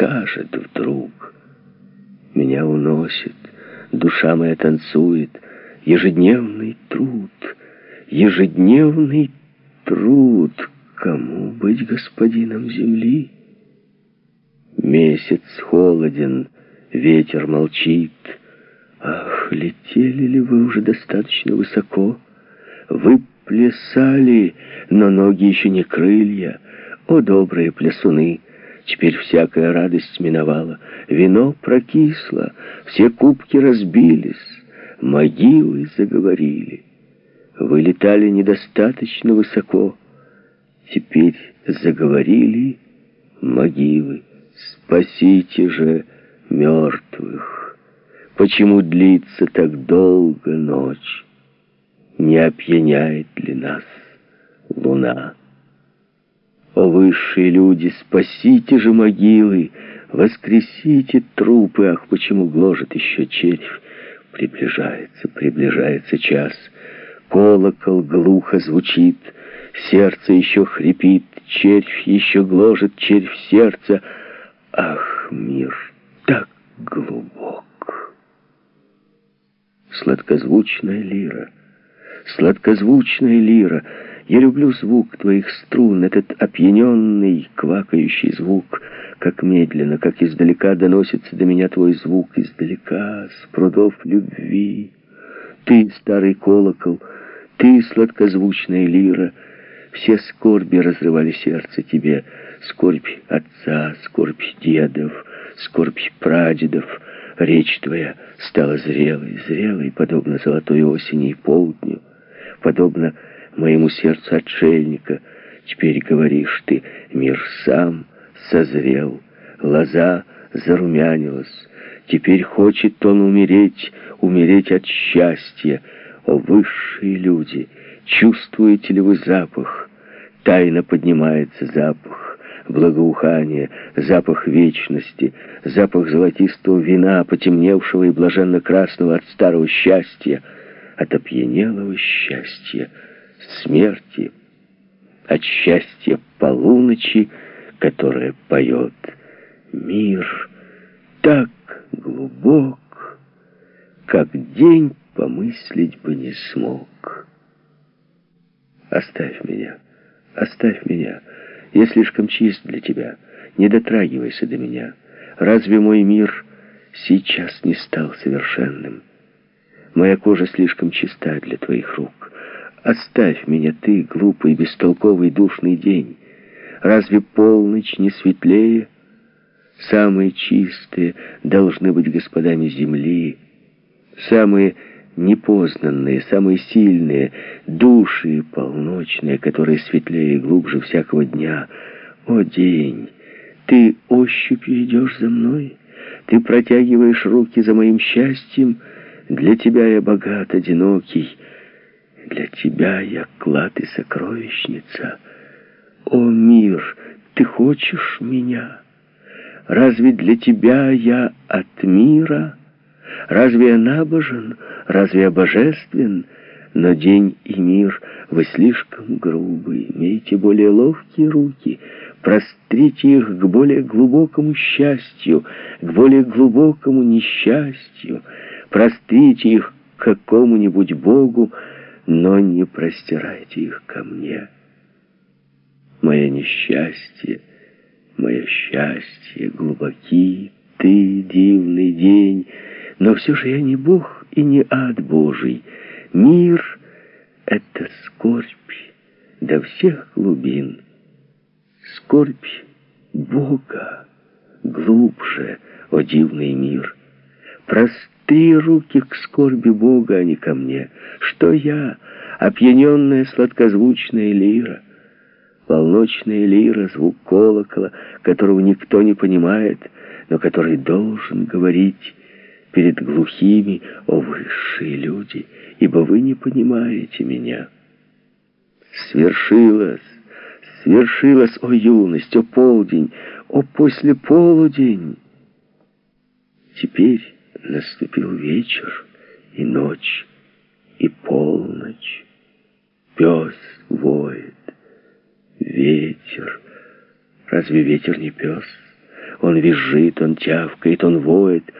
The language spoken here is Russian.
скажет вдруг. Меня уносит, душа моя танцует, ежедневный труд, ежедневный труд. Кому быть господином земли? Месяц холоден, ветер молчит. Ах, летели ли вы уже достаточно высоко? Вы плясали, но ноги еще не крылья. О, добрые плясуны! Теперь всякая радость миновала. Вино прокисло, все кубки разбились, могилы заговорили. Вы летали недостаточно высоко, теперь заговорили могилы. Спасите же мертвых. Почему длится так долго ночь? Не опьяняет ли нас луна? О, высшие люди, спасите же могилы, воскресите трупы. Ах, почему гложет еще червь? Приближается, приближается час. Колокол глухо звучит, сердце еще хрипит, червь еще гложет, червь сердца. Ах, мир так глубок. Сладкозвучная лира, сладкозвучная лира — я люблю звук твоих струн, этот опьяненный, квакающий звук, как медленно, как издалека доносится до меня твой звук, издалека, с прудов любви. Ты, старый колокол, ты, сладкозвучная лира, все скорби разрывали сердце тебе, скорбь отца, скорбь дедов, скорбь прадедов. Речь твоя стала зрелой, зрелой, подобно золотой осени и полдню, подобно моему сердцу отшельника. Теперь говоришь ты, мир сам созрел, лоза зарумянилась. Теперь хочет он умереть, умереть от счастья. О, высшие люди, чувствуете ли вы запах? Тайно поднимается запах благоухания, запах вечности, запах золотистого вина, потемневшего и блаженно-красного от старого счастья, от опьянелого счастья смерти, от счастья полуночи, которая поет мир так глубок, как день помыслить бы не смог. Оставь меня, оставь меня, я слишком чист для тебя, не дотрагивайся до меня. Разве мой мир сейчас не стал совершенным? Моя кожа слишком чиста для твоих рук. Оставь меня ты, глупый, бестолковый, душный день. Разве полночь не светлее? Самые чистые должны быть господами земли. Самые непознанные, самые сильные, души полночные, которые светлее и глубже всякого дня. О, день! Ты ощупью идешь за мной? Ты протягиваешь руки за моим счастьем? Для тебя я богат, одинокий, для тебя я клад и сокровищница. О, мир, ты хочешь меня? Разве для тебя я от мира? Разве я набожен? Разве я божествен? Но день и мир, вы слишком грубы, имейте более ловкие руки, прострите их к более глубокому счастью, к более глубокому несчастью, прострите их к какому-нибудь Богу, но не простирайте их ко мне. Мое несчастье, мое счастье глубоки, ты, дивный день, но все же я не Бог и не ад Божий. Мир — это скорбь до всех глубин. Скорбь Бога глубже, о дивный мир. Простые руки к скорби Бога, а не ко мне. Что я, опьяненная сладкозвучная лира, полночная лира, звук колокола, которого никто не понимает, но который должен говорить перед глухими, о высшие люди, ибо вы не понимаете меня. Свершилось, свершилось, о юность, о полдень, о послеполудень. Теперь Наступил вечер и ночь, и полночь. Пес воет, ветер. Разве ветер не пес? Он визжит, он тявкает, он воет,